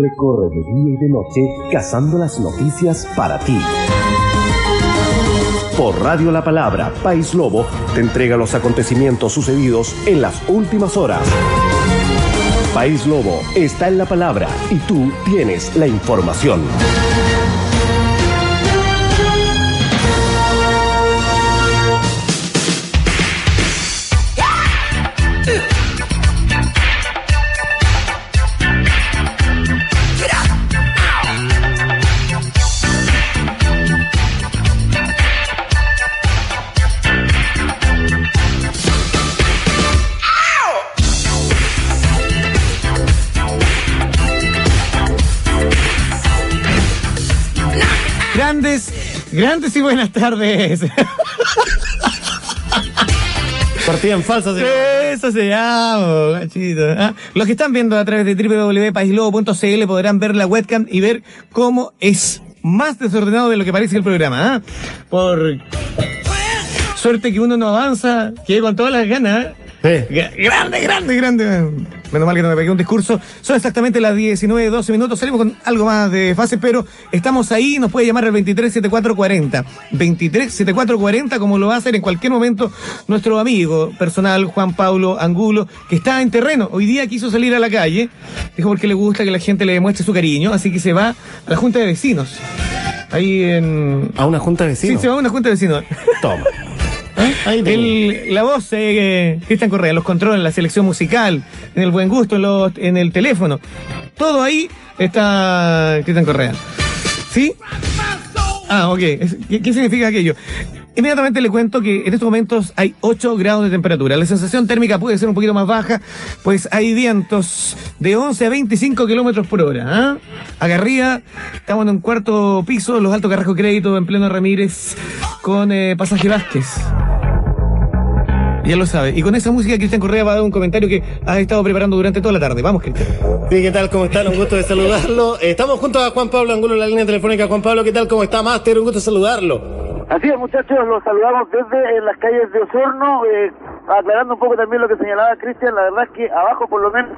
recorre de día y de noche cazando las noticias para ti. Por Radio La Palabra, País Lobo te entrega los acontecimientos sucedidos en las últimas horas. País Lobo está en la palabra y tú tienes la información. Grandes, y buenas tardes. Partida en falsa. sí. Eso se llama, gachito. ¿ah? Los que están viendo a través de www.paislobo.cl podrán ver la webcam y ver cómo es más desordenado de lo que parece el programa. ¿ah? Por suerte que uno no avanza, que con todas las ganas. Sí. Gra- Grande, grande, grande. Menos mal que no me pegué un discurso. Son exactamente las 19, 12 minutos. Salimos con algo más de fase, pero estamos ahí. Nos puede llamar al 237440. 237440, como lo va a hacer en cualquier momento nuestro amigo personal, Juan Pablo Angulo, que está en terreno. Hoy día quiso salir a la calle. Dijo porque le gusta que la gente le demuestre su cariño. Así que se va a la Junta de Vecinos. Ahí en. A una junta de Sí, vecinos. se va a una Junta de Vecinos. Toma. Tengo. El- la voz, eh, Cristian Correa, los controles, la selección musical, en el buen gusto, en, en el teléfono. Todo ahí está Cristian Correa. ¿Sí? Ah, ok. Es- ¿Qué, qué significa aquello? Inmediatamente le cuento que en estos momentos hay 8 grados de temperatura. La sensación térmica puede ser un poquito más baja, pues hay vientos de 11 a 25 kilómetros por hora. ¿ah? Acá estamos en un cuarto piso, los Altos Carrasco Crédito en pleno Ramírez con eh, Pasaje Vázquez. Ya lo sabe. Y con esa música Cristian Correa va a dar un comentario que has estado preparando durante toda la tarde. Vamos, Cristian. Sí, ¿qué tal? ¿Cómo están? Un gusto de saludarlo. Eh, Estamos junto a Juan Pablo Angulo en la línea telefónica. Juan Pablo, ¿qué tal? ¿Cómo está, Máster? Un gusto de saludarlo. Así es, muchachos, los saludamos desde en las calles de Osorno, eh, aclarando un poco también lo que señalaba Cristian, la verdad es que abajo, por lo menos,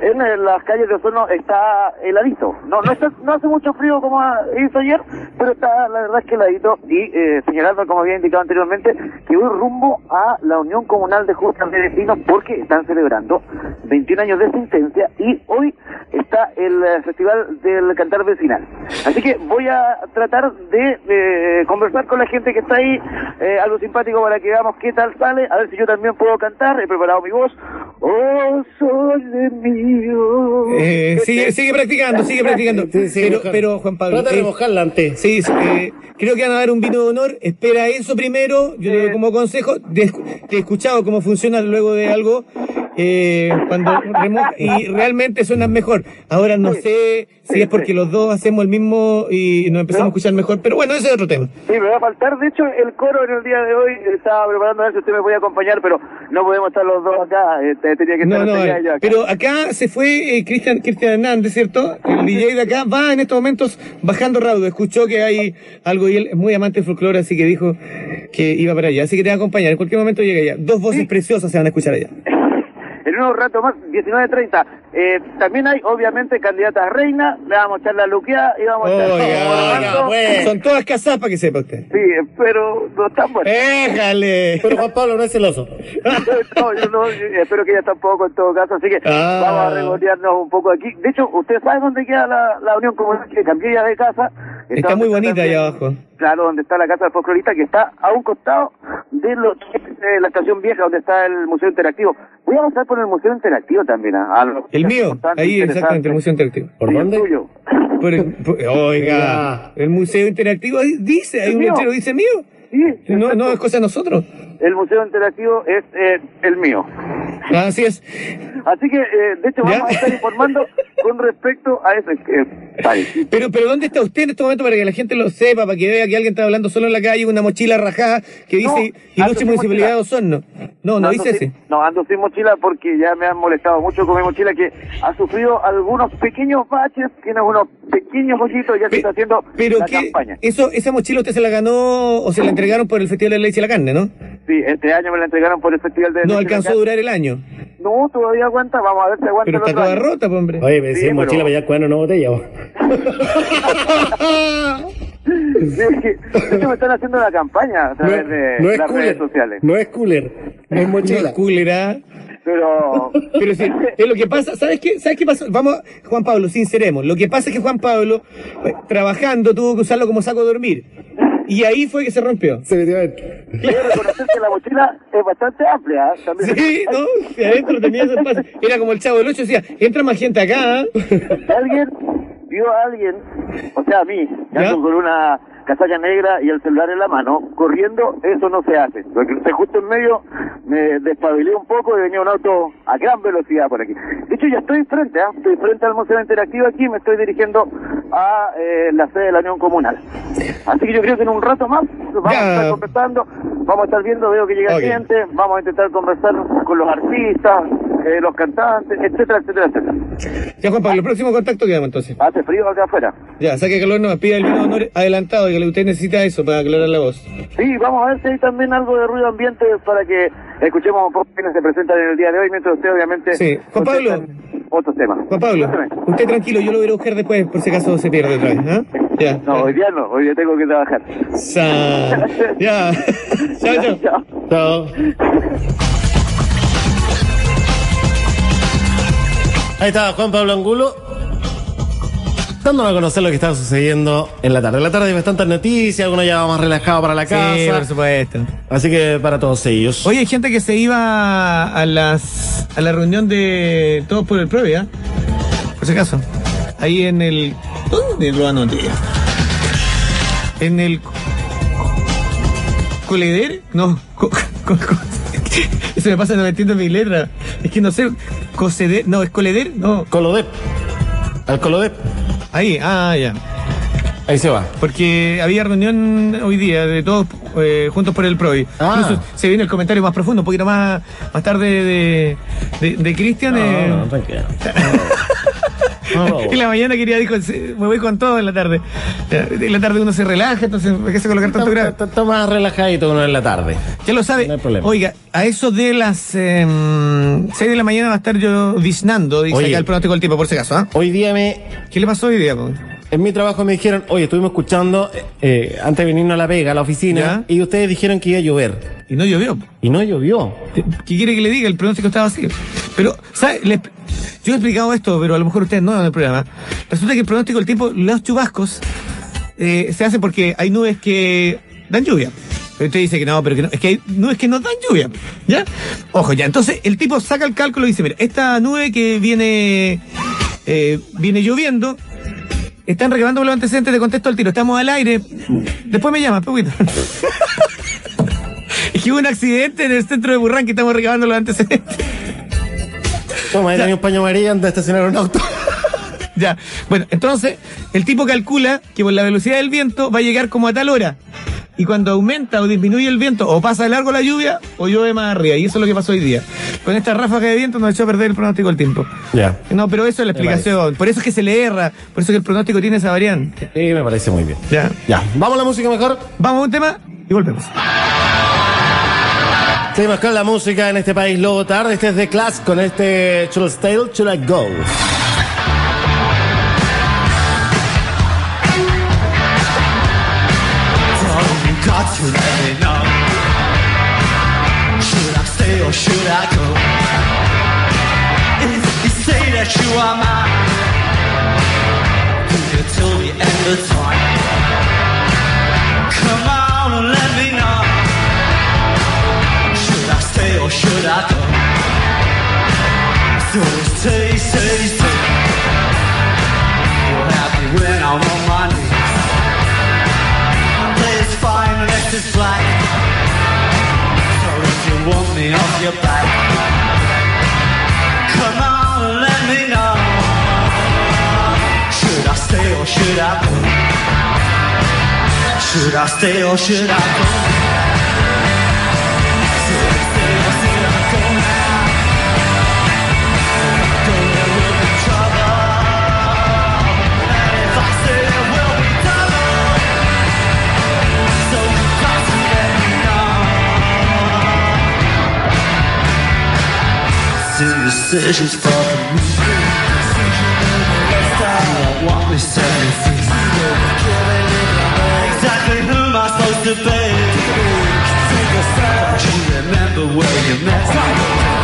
en, eh, las calles de Osorno está heladito. No, no, está- no hace mucho frío como hizo ayer, pero está, la verdad es que heladito, y eh, señalando, como había indicado anteriormente, que voy rumbo a la Unión Comunal de Justas de Vecinos porque están celebrando 21 años de existencia y hoy está el eh, Festival del Cantar Vecinal. Así que voy a tratar de eh, conversar con la gente que está ahí, eh, algo simpático para que veamos qué tal sale, a ver si yo también puedo cantar, he preparado mi voz. Oh, sol de mío. Eh, sigue, sigue practicando, sigue practicando. Sí, sí, pero, Juan Pablo. Trata de eh, mojarla antes. Sí, sí, eh, creo que van a dar un vino de honor. Espera eso primero. Yo te doy como consejo. Te, he escuchado cómo funciona luego de algo. eh, cuando y realmente suenan mejor. Ahora no sé si es porque los dos hacemos el mismo y nos empezamos a escuchar mejor, pero bueno, ese es otro tema. Sí, me va a faltar, de hecho, el coro en el día de hoy, estaba preparando a ver si usted me podía acompañar, pero no podemos estar los dos acá, eh, tenía que estar No, no, acá. pero acá se fue eh, Cristian Cristian Hernández, ¿cierto? El DJ de acá va en estos momentos bajando raudo. Escuchó que hay algo y él es muy amante del folclore, así que dijo que iba para allá. Así que te va a acompañar. En cualquier momento llega allá. Dos voces Sí. preciosas se van a escuchar allá. En unos rato más, 19.30. Eh, también hay, obviamente, candidatas a reina. Le vamos a echar la luqueada y vamos a echar Oiga, oiga, pues. Son todas casadas para que sepa usted. Sí, pero no están buenas. ¡Déjale! Pero Juan Pablo no es celoso. No, yo no, yo espero que ella tampoco en todo caso, así que Ah. vamos a regotearnos un poco aquí. De hecho, ¿usted sabe dónde queda la, la Unión Comunal? Que cambié ya de casa. Está muy bonita allá abajo. Claro, donde está la casa del folclorista, que está a un costado de, lo, de la estación vieja, donde está el Museo Interactivo. Voy a pasar por el Museo Interactivo también. ¿ah? A lo- El mío, ahí exactamente, el Museo Interactivo. ¿Por Sí, el dónde? tuyo. Por el- por- oiga, el Museo Interactivo ahí dice, hay un mío. letrero dice mío. Sí, No, no es cosa de nosotros. El Museo Interactivo es eh, el mío. Así es. Así que, eh, de hecho, ¿Ya? vamos a estar informando con respecto a vale, sí. Pero, pero ¿dónde está usted en este momento para que la gente lo sepa, para que vea que alguien está hablando solo en la calle con una mochila rajada que dice No, sin Municipalidad de. Osorno? No, no ando dice sin- ese. No, ando sin mochila porque ya me han molestado mucho con mi mochila que ha sufrido algunos pequeños baches, tiene unos pequeños hoyitos ya se Pe- está haciendo Pero la que campaña. eso, esa mochila usted se la ganó o se la entregaron por el Festival de la Leche y la Carne, ¿no? Sí, este año me la entregaron por el Festival de... No Leche alcanzó a durar el año. No, todavía aguanta, vamos a ver si aguanta Pero está toda rota, pues, hombre. Oye, me Sí, decía pero- mochila para allá, cuando no botella. vos. Sí, es que- de hecho me están haciendo la campaña a No, través de no es las redes cooler. sociales. No es cooler. No es No mochila. es cooler, ¿ah? Pero Pero sí, es lo que pasa, ¿sabes qué? ¿Sabes qué pasó? Vamos, Juan Pablo, sinceremos. Lo que pasa es que Juan Pablo, eh, trabajando, tuvo que usarlo como saco de dormir. Y ahí fue que se rompió. Se metió adentro. quiero reconocer que la mochila es bastante amplia. ¿eh? También. Sí, ¿no? Adentro tenía ese espacio. Era como el chavo del 8, decía, entra más gente acá. ¿ah? alguien vio a alguien, o sea, a mí, ¿Ya? con una casaca negra y el celular en la mano, corriendo, eso no se hace. Lo que crucé justo en medio, me despabilé un poco y venía un auto a gran velocidad por aquí. De hecho, ya estoy frente, ¿ah? estoy frente al Museo Interactivo aquí, me estoy dirigiendo a eh, la sede de la Unión Comunal. Así que yo creo que en un rato más vamos Ya. a estar conversando, vamos a estar viendo, veo que llega Ok. gente, vamos a intentar conversar con los artistas, eh, los cantantes, etcétera, etcétera, etcétera. Ya, Juan Pablo, el próximo contacto quedamos entonces. Hace frío acá afuera. Ya, saque calor, no, pida el vino honor adelantado, que usted necesita eso para aclarar la voz. Sí, vamos a ver si hay también algo de ruido ambiente para que escuchemos un poco quiénes se presentan en el día de hoy, mientras usted obviamente... Sí. Juan Pablo. Otros temas. Juan Pablo, Cuéntame. usted tranquilo, yo lo voy a buscar después, por si acaso se pierde otra vez, ¿ah? Ya. No, hoy día no, hoy día tengo que trabajar. Sa- Ya. chao, chao. Chao. Chao. Ahí está Juan Pablo Angulo. Dándonos a conocer lo que está sucediendo en la tarde. En la tarde hay bastantes noticias, algunos ya va más relajado para la casa. Sí, por supuesto. Así que para todos ellos. Oye, hay gente que se iba a las a la reunión de Todos por el Prove, ¿ah? Por si acaso. Ahí en el. ¿Dónde lo anoté? En el. ¿Coleder? No. co- co- co- Eso me pasa, no entiendo mi letra. Es que no sé. ¿Coceder? No, ¿es Coleder? No. Colodep. Al Colodep. Ahí, ah, ya. Ahí se va. Porque había reunión hoy día de todos eh, juntos por el PROI. Ah. Incluso se viene el comentario más profundo, un poquito más, más tarde de, de, de Cristian. eh, No, no, tranquilo. No, en la mañana quería, dijo, "Sí, me voy con todo en la tarde. Ya, En la tarde uno se relaja, entonces, ¿por qué se colocar tanto grave? está- más relajadito uno en la tarde. Ya lo sabe. No hay problema. Oiga, a eso de las eh, 6 de la mañana va a estar yo diznando, dice Oye. acá el pronóstico del tiempo, por si acaso. ¿ah? Hoy día me, ¿Qué le pasó hoy día? po? en mi trabajo me dijeron, oye, estuvimos escuchando eh, eh, antes de venirnos a la Vega, a la oficina, ¿Ya? y ustedes dijeron que iba a llover. Y no llovió. Y no llovió. ¿Qué quiere que le diga? El pronóstico estaba así. Pero, ¿sabe? Le- yo he explicado esto, pero a lo mejor ustedes no en el programa. Resulta que el pronóstico del tiempo, los chubascos, eh, se hace porque hay nubes que dan lluvia. Pero usted dice que no, pero que no. Es que hay nubes que no dan lluvia. ¿Ya? Ojo, ya. Entonces, el tipo saca el cálculo y dice, mira, esta nube que viene, eh, viene lloviendo, están recabando los antecedentes de contexto al tiro. Estamos al aire. Después me llama, Pepito. Es que hubo un accidente en el centro de Burrán que estamos recabando los antecedentes. Toma, ahí tenía un paño amarillo antes de estacionar un auto. Ya. Bueno, entonces, el tipo calcula que por la velocidad del viento va a llegar como a tal hora. Y cuando aumenta o disminuye el viento, o pasa de largo la lluvia, o llueve más arriba. Y eso es lo que pasó hoy día. Con esta ráfaga de viento nos echó a perder el pronóstico del tiempo. Ya. No, pero eso es la explicación. Por eso es que se le erra. Por eso es que el pronóstico tiene esa variante. Sí, me parece muy bien. Ya. Ya. ¿Vamos a la música mejor? Vamos a un tema y volvemos. Seguimos con la música en este país luego tarde. Este es The Class con este Should I Stay Should I Go? Should I go? You say that you are mine, you till the end of time? Come on and let me know. Should I stay or should I go? So stay, stay. You're happy when I'm on my knees. It's fine, let it fly. So if you want me off your back, come on and let me know. Should I stay or should I go? Should I stay or should I go? Let me know. Soon decisions for me. What we say Exactly who am I supposed to be? Don't you remember where you met me?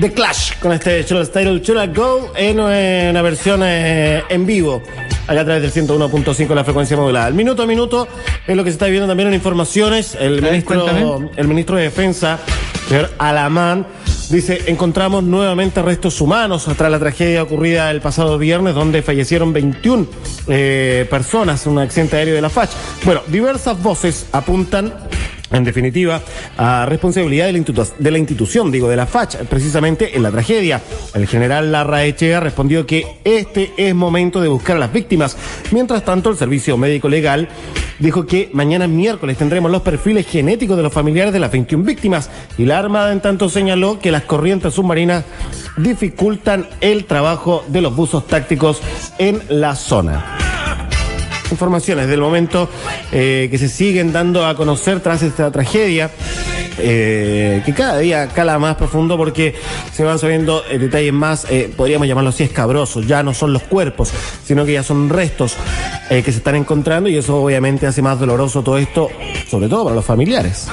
The Clash con este Should I Style, Should I Go en eh, una versión eh, en vivo. Acá a través del 101.5 la frecuencia modulada. El minuto a minuto es lo que se está viendo también en informaciones. El ministro, el ministro de Defensa, señor Alamán, dice, encontramos nuevamente restos humanos tras la tragedia ocurrida el pasado viernes donde fallecieron 21 eh, personas en un accidente aéreo de la FACH. Bueno, diversas voces apuntan en definitiva, a responsabilidad de la, institución, digo, de la FACH, precisamente en la tragedia. El general Larra Echea respondió que este es momento de buscar a las víctimas. Mientras tanto, el Servicio Médico Legal dijo que mañana miércoles tendremos los perfiles genéticos de los familiares de las 21 víctimas. Y la Armada, en tanto, señaló que las corrientes submarinas dificultan el trabajo de los buzos tácticos en la zona informaciones del momento eh, que se siguen dando a conocer tras esta tragedia. Eh, que cada día cala más profundo porque se van sabiendo eh, detalles más, eh, podríamos llamarlo así, escabrosos. Ya no son los cuerpos, sino que ya son restos eh, que se están encontrando y eso obviamente hace más doloroso todo esto, sobre todo para los familiares.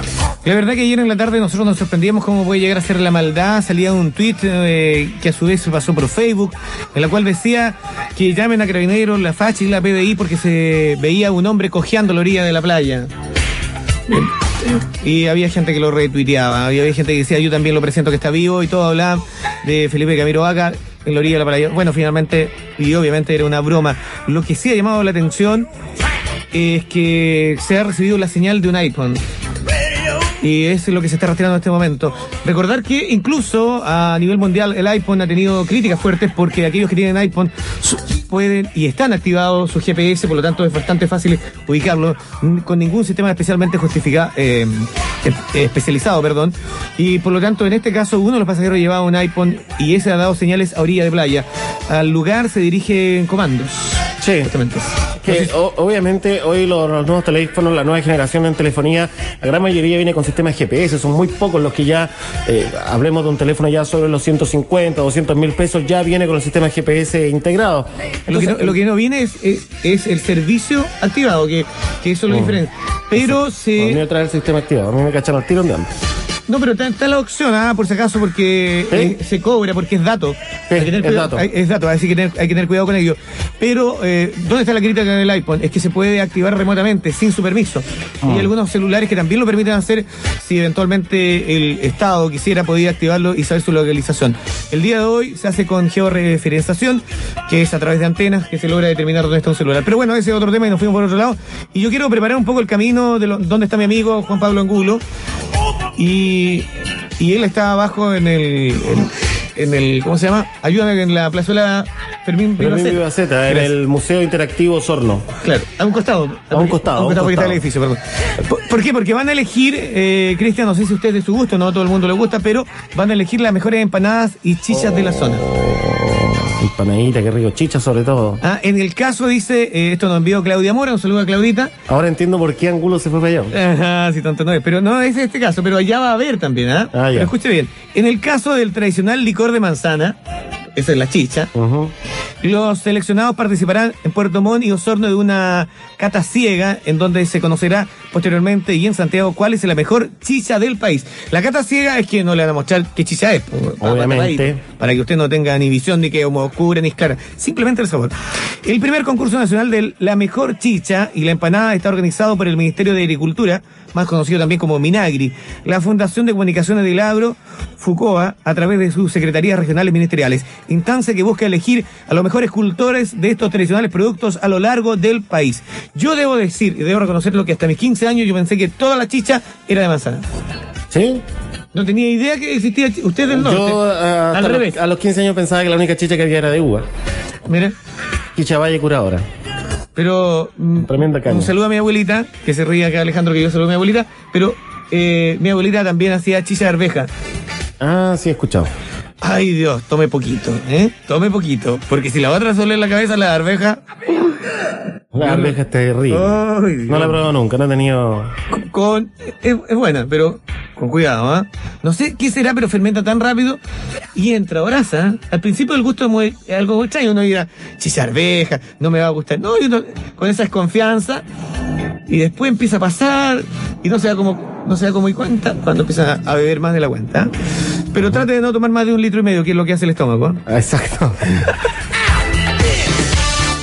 La verdad que ayer en la tarde nosotros nos sorprendíamos cómo puede llegar a ser la maldad. Salía un tweet que a su vez se pasó por Facebook, en la cual decía que llamen a Carabineros, la FACH y la PDI porque se veía un hombre cojeando la orilla de la playa. Y había gente que lo retuiteaba, había gente que decía yo también lo presento que está vivo y todo hablaba de Felipe Camilo Vaca en la orilla de la playa. Bueno, finalmente, y obviamente era una broma. Lo que sí ha llamado la atención es que se ha recibido la señal de un iPhone. Y es lo que se está rastreando en este momento. Recordar que incluso a nivel mundial el iPhone ha tenido críticas fuertes porque aquellos que tienen iPhone pueden y están activados su GPS, por lo tanto es bastante fácil ubicarlo con ningún sistema especialmente justificado, eh, especializado, perdón. Y por lo tanto en este caso uno de los pasajeros llevaba un iPhone y ese ha dado señales a orilla de playa. Al lugar se dirigen comandos. Sí. Justamente. Que o- obviamente hoy los, los nuevos teléfonos, la nueva generación en telefonía, la gran mayoría viene con sistemas GPS, son muy pocos los que ya, eh, hablemos de un teléfono ya sobre los 150, 200 mil pesos, ya viene con el sistema GPS integrado. Lo que, no, Entonces, lo que no viene es, es, es el servicio activado, que, que eso es lo Mm. diferente. Pero A mí se. me trae el sistema activado, a mí me cachan al tiro de hambre. No, pero está, está la opción, ah, por si acaso, porque eh, se cobra, porque es dato. Sí, Hay que tener es cuidado- dato. hay- es dato, así que tener- hay que tener cuidado con ello. Pero, eh, ¿dónde está la crítica del iPhone? Es que se puede activar remotamente, sin su permiso. Ah. Y hay algunos celulares que también lo permiten hacer si eventualmente el Estado quisiera poder activarlo y saber su localización. El día de hoy se hace con georreferenciación, que es a través de antenas que se logra determinar dónde está un celular. Pero bueno, ese es otro tema y nos fuimos por otro lado. Y yo quiero preparar un poco el camino de lo- dónde está mi amigo Juan Pablo Angulo. Y, y él está abajo en el, en, en el, ¿cómo se llama? Ayúdame en la plazuela Fermín Vivaceta. En el Museo Interactivo Sorno. Claro, a un costado. A un costado, A un a un costado porque está el edificio, perdón. ¿Por, por qué? Porque van a elegir, eh, Cristian, no sé si usted es de su gusto, no a todo el mundo le gusta, pero van a elegir las mejores empanadas y chichas de la zona. Empanadita, qué rico. Chicha sobre todo. Ah, en el caso, dice, eh, esto nos envió Claudia Mora, un saludo a Claudita. Ahora entiendo por qué Angulo se fue para allá. Ajá, sí, tonto no es. Pero no es este caso, pero allá va a haber también, ¿ah? Ah, ya. Pero escuche bien. En el caso del tradicional licor de manzana, esa es la chicha, los seleccionados participarán en Puerto Montt y Osorno de una cata ciega, en donde se conocerá posteriormente y en Santiago cuál es la mejor chicha del país. La cata ciega es que no le van a mostrar qué chicha es, pa- Obviamente. para que usted no tenga ni visión ni que como oscura ni clara, simplemente el sabor. El primer concurso nacional de la mejor chicha y la empanada está organizado por el Ministerio de Agricultura, más conocido también como Minagri, la Fundación de Comunicaciones del Agro, FUCOA, a través de sus secretarías regionales ministeriales, instancia que busca elegir a los mejores cultores de estos tradicionales productos a lo largo del país. Yo debo decir, y debo reconocerlo, que hasta mis 15 años yo pensé que toda la chicha era de manzana. ¿Sí? No tenía idea que existía usted del norte. Yo Al los- revés. a los 15 años pensaba que la única chicha que había era de uva. Mira. Chicha Valle Curadora. Pero. mm, Tremenda caña. Un saludo a mi abuelita, que se ría acá Alejandro que yo saludo a mi abuelita. Pero eh, mi abuelita también hacía chicha de arveja. Ah, sí, he escuchado. Ay Dios, tome poquito, ¿eh? Tome poquito. Porque si la otra solo en la cabeza, la arveja. La arveja es terrible. Ay, Dios. no la he probado nunca, no he tenido. Con. Es, es buena, pero con cuidado, ¿ah? No sé qué será, pero fermenta tan rápido y entra brasa. Al principio el gusto es muy, es algo extraño. Uno dirá, de arveja, no me va a gustar. No, y uno con esa desconfianza. Y después empieza a pasar y no se da como, no se da como y cuenta cuando empieza a beber más de la cuenta. Pero trate de no tomar más de un litro y medio, que es lo que hace el estómago. ¿ah? Ah, Exacto.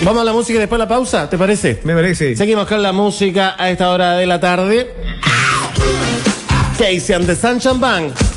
Vamos a la música y después la pausa, ¿te parece? Me parece. Seguimos con la música a esta hora de la tarde. Casey and the Sunshine Band.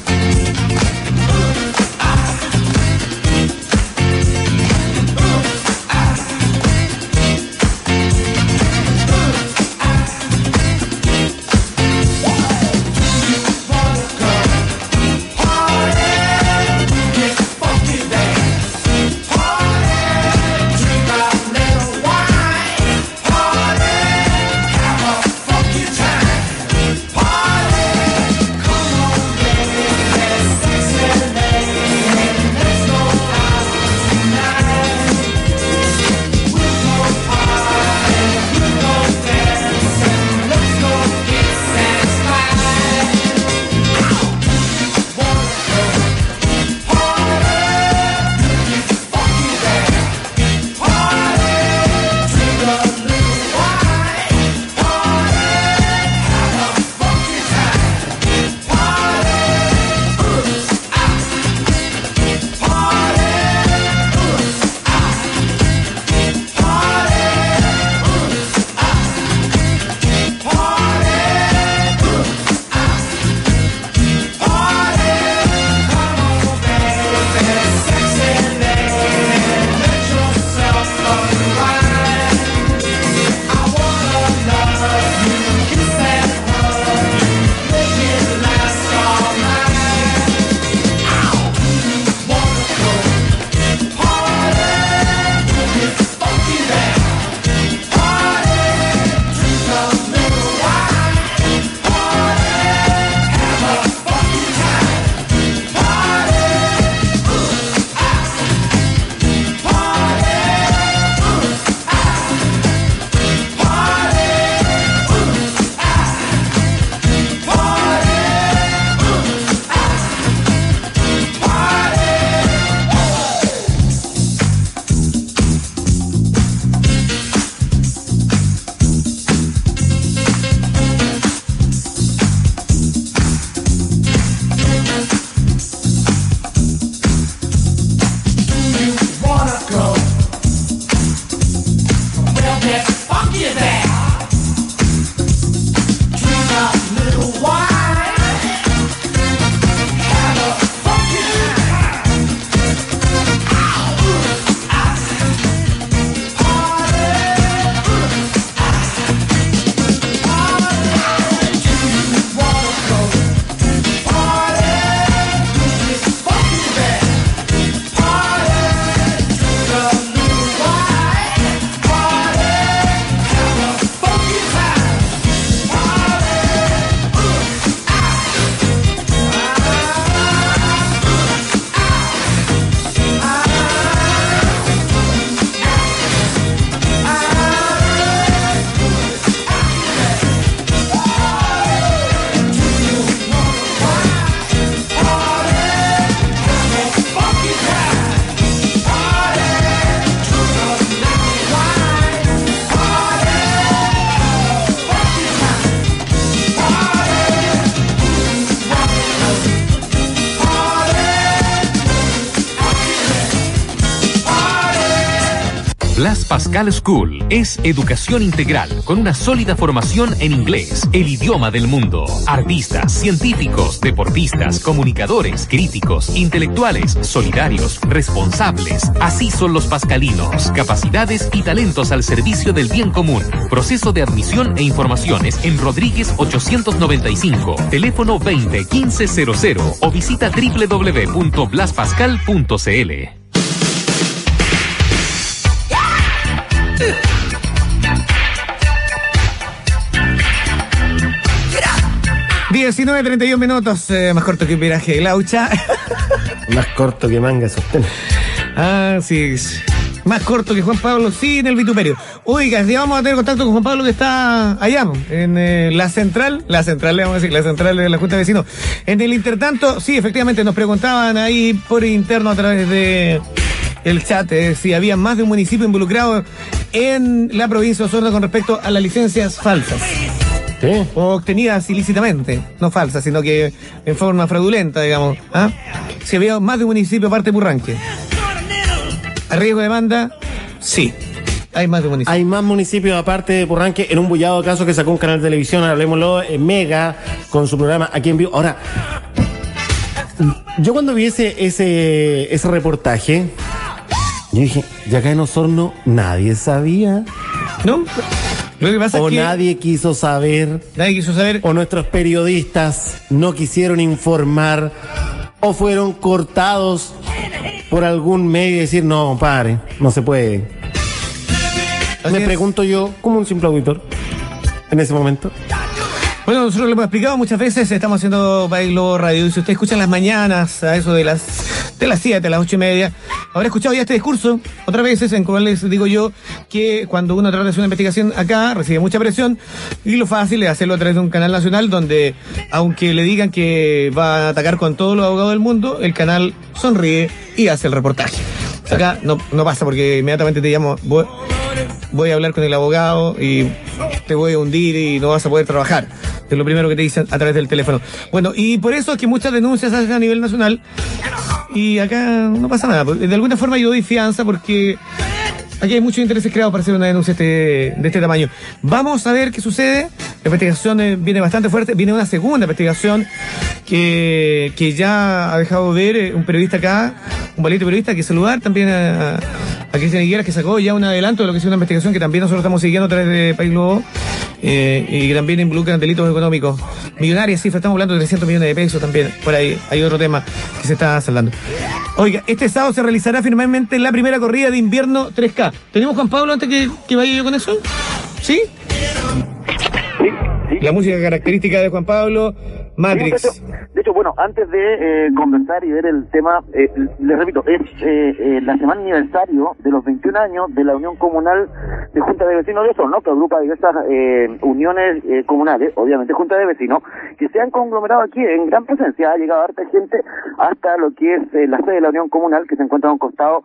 Pascal School es educación integral con una sólida formación en inglés, el idioma del mundo. Artistas, científicos, deportistas, comunicadores, críticos, intelectuales, solidarios, responsables. Así son los pascalinos. Capacidades y talentos al servicio del bien común. Proceso de admisión e informaciones en Rodríguez 895, teléfono 20 1500 o visita www.blaspascal.cl. 19.31 minutos, eh, más corto que un viraje de Laucha. Más corto que manga sostén. ah, sí. es Más corto que Juan Pablo, sí, en el vituperio. Oiga, ya vamos a tener contacto con Juan Pablo que está allá, en eh, la central, la central, le vamos a decir, la central de la Junta de Vecinos. En el intertanto, sí, efectivamente, nos preguntaban ahí por interno a través de el chat eh, si había más de un municipio involucrado en la provincia de Osorno con respecto a las licencias falsas. ¿Sí? o obtenidas ilícitamente, no falsas, sino que en forma fraudulenta, digamos. ¿ah? Si había más de un municipio aparte de Burranque. ¿A riesgo de demanda? Sí. Hay más de un municipio. Hay más municipios aparte de Purranque en un bullado caso que sacó un canal de televisión, hablemoslo, en Mega, con su programa aquí en vivo. Ahora, yo cuando vi ese, ese, ese reportaje, yo dije, ya acá en Osorno nadie sabía, ¿No? Lo que pasa o es que nadie quiso saber, nadie quiso saber. o nuestros periodistas no quisieron informar, o fueron cortados por algún medio y decir, no, compadre, no se puede. Así Me es. pregunto yo, como un simple auditor, en ese momento. Bueno, nosotros lo hemos explicado muchas veces, estamos haciendo Globo Radio, y si usted escucha en las mañanas, a eso de las de las 7, a las ocho y media, habrá escuchado ya este discurso, otras veces, en cual les digo yo que cuando uno trata de hacer una investigación acá, recibe mucha presión, y lo fácil es hacerlo a través de un canal nacional donde, aunque le digan que va a atacar con todos los abogados del mundo, el canal sonríe y hace el reportaje. Acá no, pasa porque inmediatamente te llamo, voy a hablar con el abogado y te voy a hundir y no vas a poder trabajar. Es lo primero que te dicen a través del teléfono. Bueno, y por eso es que muchas denuncias se hacen a nivel nacional y acá no pasa nada. De alguna forma yo doy fianza porque aquí hay muchos intereses creados para hacer una denuncia este- de este tamaño. Vamos a ver qué sucede. La investigación eh, viene bastante fuerte. Viene una segunda investigación que, que ya ha dejado ver eh, un periodista acá, un valiente periodista, que saludar también a, a Cristian Higuera, que sacó ya un adelanto de lo que es una investigación que también nosotros estamos siguiendo a través de País Globo. Eh, y que también involucran delitos económicos. Millonarias cifras, estamos hablando de 300 millones de pesos también. Por ahí hay otro tema que se está saldando. Oiga, este sábado se realizará finalmente la primera corrida de invierno 3K. ¿Tenemos Juan Pablo antes que, que vaya yo con eso? Sí. La música característica de Juan Pablo, Matrix. de, hecho, bueno, antes de eh, conversar y ver el tema, eh, les repito, es eh, eh, la semana aniversario de los 21 años de la Unión Comunal de Junta de Vecinos de Osorno, que agrupa diversas eh, uniones eh, comunales, obviamente Junta de Vecinos, que se han conglomerado aquí en gran presencia. Ha llegado harta gente hasta lo que es la sede de la Unión Comunal, que se encuentra a un costado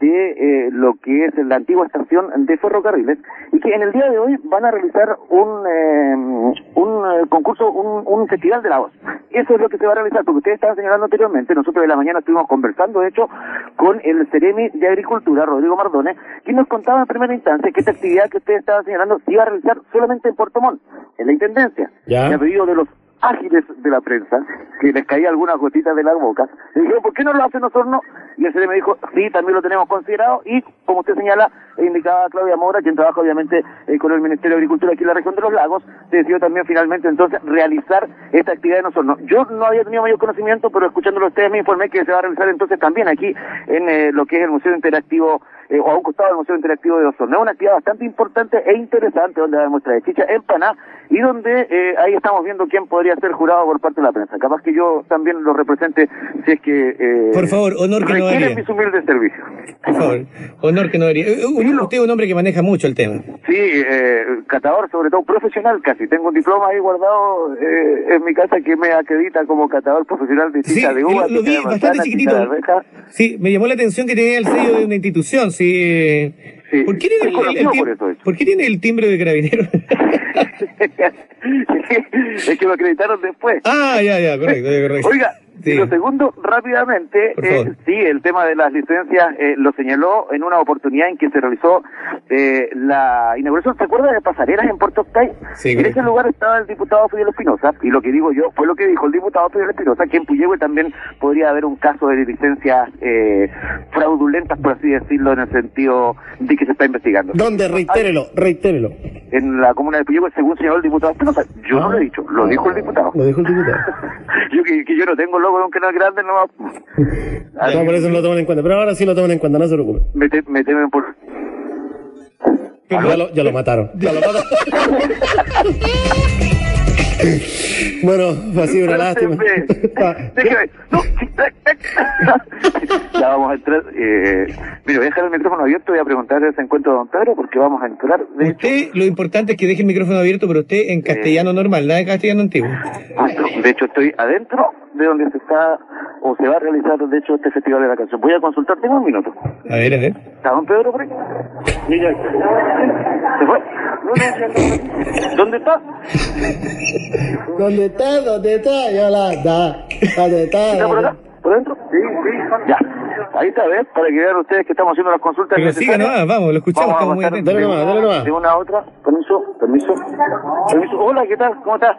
de lo que es la antigua estación de ferrocarriles, y que en el día de hoy van a realizar un, un concurso, un, un festival de la voz. Eso es lo que se va a realizar, porque ustedes estaban señalando anteriormente, nosotros de la mañana estuvimos conversando, de hecho, con el Ceremi de Agricultura, Rodrigo Mardones, quien nos contaba en primera instancia que esta actividad que ustedes estaban señalando se iba a realizar solamente en Puerto Montt, en la Intendencia. Ya. Y a pedido de los ágiles de la prensa, que les caía algunas gotitas de la boca, le dijeron, ¿por qué no lo hacen Osorno? Y el CDM dijo, sí, también lo tenemos considerado, y como usted señala, indicaba Claudia Mora, quien trabaja obviamente eh, con el Ministerio de Agricultura aquí en la región de los lagos, decidió también finalmente entonces realizar esta actividad en Osorno. Yo no había tenido mayor conocimiento, pero escuchándolo ustedes me informé que se va a realizar entonces también aquí en eh, lo que es el Museo Interactivo eh, o a un costado del Museo Interactivo de Osorno. Es una actividad bastante importante e interesante donde va a haber muestra de chicha en Paná y donde eh, ahí estamos viendo quién podría ser jurado por parte de la prensa. Capaz que yo también lo represente si es que... eh, Por favor, honor que no haría. mis humildes servicios. Por favor, honor que no debería. Eh, Usted es un hombre que maneja mucho el tema. Sí, eh, catador sobre todo profesional casi. Tengo un diploma ahí guardado eh, en mi casa que me acredita como catador profesional de Sí, chicha de lo, uva, lo vi de bastante de chiquitito. Sí, me llamó la atención que tenía el sello de una institución. Sí. Sí, ¿Por, qué tiene el, el tim- por eso. ¿Por qué tiene el timbre de carabinero? es que me acreditaron después. ah, ya, ya, correcto, correcto. Oiga, Sí. Y lo segundo, rápidamente, eh, sí, el tema de las licencias eh, lo señaló en una oportunidad en que se realizó eh, la inauguración, ¿se acuerda de pasarelas en Puerto Octay? Sí, en ese lugar estaba el diputado Fidel Espinosa, y lo que digo yo fue lo que dijo el diputado Fidel Espinosa, que en Puyehue también podría haber un caso de licencias eh, fraudulentas, por así decirlo, en el sentido de que se está investigando. ¿Dónde? Reitérelo, reitérelo. En la comuna de Puyehue, según señaló el diputado Espinosa, yo no lo he dicho, lo dijo el diputado. Lo dijo el diputado. yo que, que yo no tengo logo de un canal grande, no No, por eso no lo toman en cuenta. Pero ahora sí lo toman en cuenta, no se preocupe. me, te- me temen por... Ya lo, ya lo mataron. Ya lo mataron. bueno, fue así una lástima. Déjeme. No, eh, eh. ya vamos a entrar. Eh, mire, voy a dejar el micrófono abierto y voy a preguntar ese encuentro de Don Pedro porque vamos a entrar. De hecho, Usted, lo importante es que deje el micrófono abierto, pero usted en castellano normal, nada de castellano antiguo. de hecho, estoy adentro de donde se está o se va a realizar, de hecho, este festival de la canción. Voy a consultar, tengo un minuto. A ver, a ver. ¿Está Don Pedro por ahí? Mira, ¿se fue? ¿Dónde está? ¿Dónde está? ¿Dónde está? Yolanda. ¿Dónde está? ¿Está por acá? ¿Por dentro? Sí, sí. Ya. Ahí está, ¿ves? Para que vean ustedes que estamos haciendo las consultas. Pero siga necesarias. nomás, vamos, lo escuchamos, Vamos estamos muy. Dale nomás, dale nomás. De una a otra. Permiso, permiso. Permiso. Hola, ¿qué tal? ¿Cómo estás?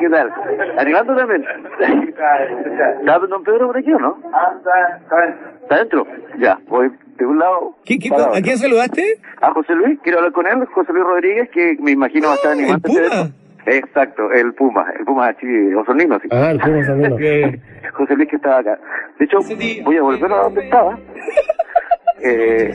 ¿Qué tal? ¿Animando también? ¿Está don Pedro por aquí o no? ¿Está dentro? Ya, voy de un lado. ¿Qué- qué- ¿A quién saludaste? A José Luis, quiero hablar con él, José Luis Rodríguez, que me imagino va a estar Ah, animando. ¿El Puma? evento. Exacto, el Puma, el Puma de Osornino, sí. Ah, el Puma Sandino. Que- José Luis que estaba acá. De hecho, voy a volver a donde estaba, eh,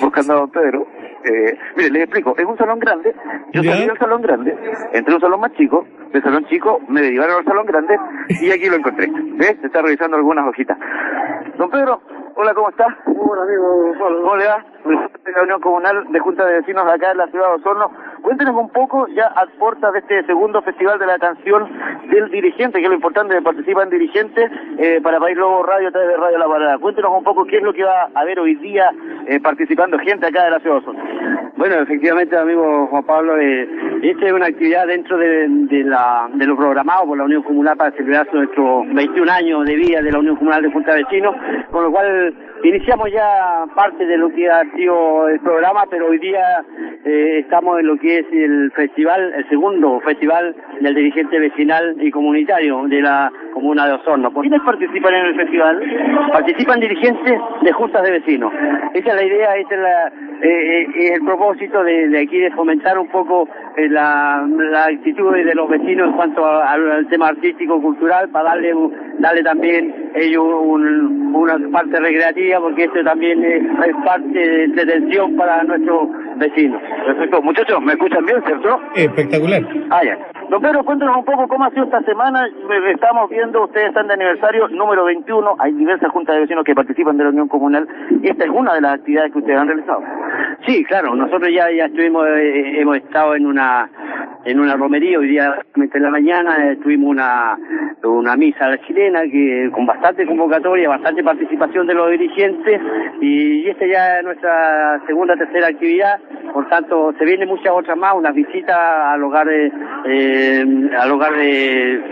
buscando a don Pedro. Eh, mire, les explico, es un salón grande, yo ¿Ya? salí del salón grande, entré a un salón más chico, del salón chico me derivaron al salón grande y aquí lo encontré. ¿Ves? Se está revisando algunas hojitas. Don Pedro, hola, ¿cómo está? Hola, amigo ¿Cómo le va? De la Unión Comunal de Junta de Vecinos de acá en la ciudad de Osorno. Cuéntenos un poco ya a puertas de este segundo Festival de la Canción del Dirigente, que es lo importante de participan dirigentes eh, para País Lobo Radio a través de Radio La Parada. Cuéntenos un poco qué es lo que va a haber hoy día eh, participando gente acá de la ciudad de. Bueno, efectivamente, amigo Juan Pablo, eh, esta es una actividad dentro de, de la, de lo programado por la Unión Comunal para celebrar nuestros 21 años de vida de la Unión Comunal de Junta de Vecinos, con lo cual iniciamos ya parte de lo que ha sido el programa, pero hoy día eh, estamos en lo que es el festival, el segundo festival del dirigente vecinal y comunitario de la comuna de Osorno. ¿Quiénes participan en el festival? Participan dirigentes de juntas de vecinos. Esa es la idea, esa es la, eh, eh, el propósito de, aquí de fomentar un poco eh, la, actitud de los vecinos en cuanto a- al, tema artístico cultural para darle darle también ellos un- una parte recreativa porque esto también es, es parte de entretención para nuestros vecinos. Perfecto. Muchachos, ¿me escuchan bien, cierto? Espectacular. Ah, ya. Don Pedro, cuéntanos un poco cómo ha sido esta semana. Estamos viendo, ustedes están de aniversario número 21. Hay diversas juntas de vecinos que participan de la Unión Comunal. Esta es una de las actividades que ustedes han realizado. Sí, claro, nosotros ya ya estuvimos, eh, hemos estado en una en una romería hoy día en la mañana, eh, tuvimos una una misa chilena que con bastante convocatoria, bastante participación de los dirigentes y, esta ya es nuestra segunda tercera actividad, por tanto se vienen muchas otras más, unas visitas al hogar de eh, al hogar de,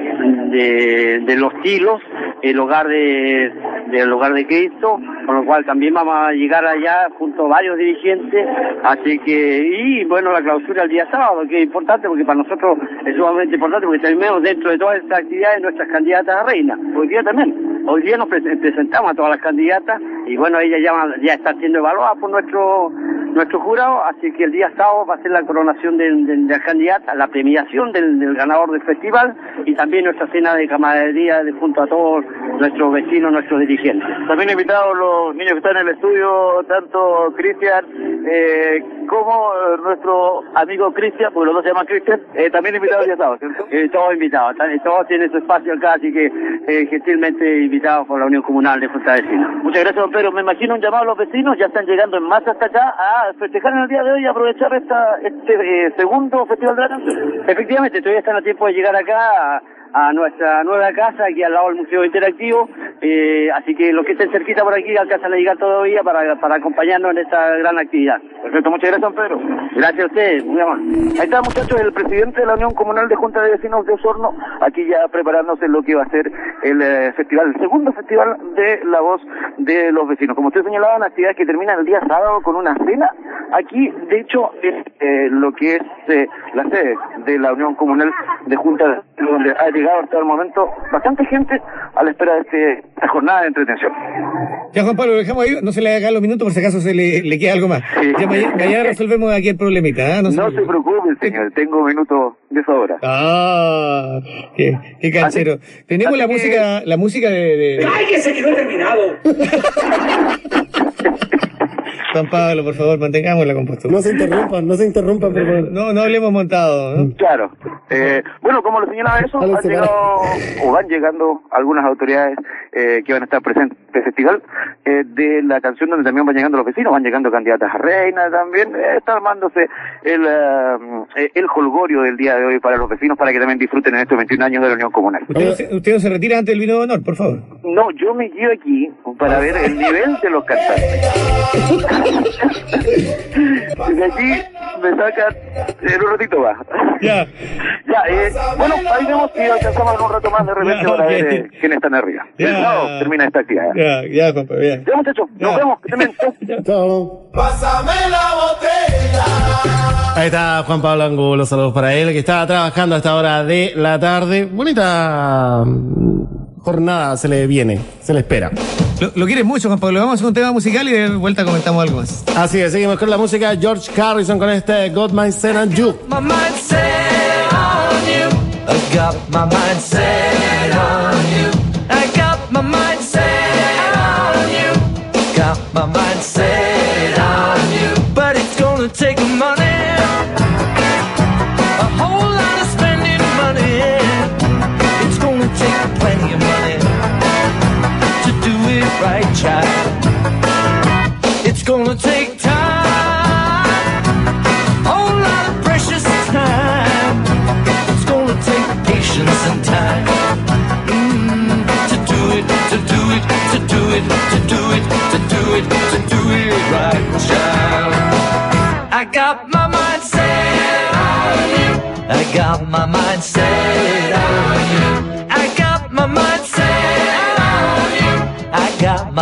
de, de los tilos, el hogar de del hogar de Cristo, con lo cual también vamos a llegar allá junto a varios dirigentes, así que, y bueno, la clausura el día sábado, que es importante porque para nosotros es sumamente importante porque tenemos dentro de todas estas actividades nuestras candidatas a reina. Hoy día también, hoy día nos pre- presentamos a todas las candidatas y bueno, ella ya, ya está siendo evaluada por nuestro nuestro jurado, así que el día sábado va a ser la coronación de, de- de la candidata, la premiación del, del ganador del festival y también nuestra cena de camaradería de, junto a todos nuestros vecinos, nuestros dirigentes. También invitados los niños que están en el estudio, tanto Cristian eh, como eh, nuestro amigo Cristian, porque los dos se llaman Cristian, eh, también invitados el día sábado, ¿cierto? Eh, todos invitados, tan- todos tienen su espacio acá, así que eh, gentilmente invitados por la Unión Comunal de Junta de Vecinos. Muchas gracias, don Pedro. Me imagino un llamado a los vecinos, ya están llegando en masa hasta acá a festejar en el día de hoy y aprovechar esta, este eh, segundo Festival de la Canción. Efectivamente, todavía están a tiempo de llegar acá a, a nuestra nueva casa aquí al lado del Museo Interactivo. Eh, así que los que estén cerquita por aquí alcanzan a llegar todavía para, para acompañarnos en esta gran actividad. Perfecto, muchas gracias, Pedro. Gracias a ustedes, muy amable. Ahí está, muchachos, el presidente de la Unión Comunal de Junta de Vecinos de Osorno, aquí ya preparándose lo que va a ser el eh, festival, el segundo festival de la voz de los vecinos. Como usted señalaba, una actividad que termina el día sábado con una cena. Aquí, de hecho, es eh, lo que es eh, la sede de la Unión Comunal de Junta de Vecinos, donde ha llegado hasta el momento bastante gente a la espera de este, esta jornada de entretención. Ya, Juan Pablo, lo dejamos ahí, no se le haga los minutos por si acaso se le, le queda algo más. Sí. Ya mañana, mañana resolvemos aquí el problemita, ¿ah? No, se se preocupe, señor, tengo minutos de sobra. Ah, qué, qué canchero. Tenemos así la que- música, la música de, de- ¡Cállese que no he terminado! Juan Pablo, por favor, mantengamos la compostura. No se interrumpan, no se interrumpan, por favor. No, no hablemos montado, ¿no? Claro. Eh, bueno, como lo señalaba eso, han llegado o van llegando algunas autoridades eh, que van a estar presentes en este festival eh, de la canción donde también van llegando los vecinos, van llegando candidatas a reina también, eh, está armándose el, eh, el holgorio del día de hoy para los vecinos para que también disfruten en estos 21 años de la Unión Comunal. Usted, no se- usted no se retira antes del vino de honor, por favor. No, yo me guío aquí para ver el nivel de los cantantes. De aquí me sacan en un ratito más. Ya. Ya, eh, bueno, ahí vemos si alcanzamos un rato más de repente Ya, para ver eh, quién está arriba. Ya. Termina esta actividad. Ya, ya, Juan Pablo, ya. Ya, muchachos, nos Ya. vemos. Que estén bien. Chau. Chao. Ahí está Juan Pablo Angulo, saludos para él, que estaba trabajando a esta hora de la tarde. Bonita jornada se le viene, se le espera. Lo, lo quieres mucho, Juan Pablo. Vamos a hacer un tema musical y de vuelta comentamos algo más. Así es, seguimos con la música de George Harrison con este God My Sin and You. My mind set on you. I got my mind set on you. I got my mind set on you. Got my mind set right, child. It's gonna take time. Whole lot of precious time. It's gonna take patience and time mm, to do it, to do it, to do it, to do it, to do it, to do it right, child. I got my mind set on you. I got my mind set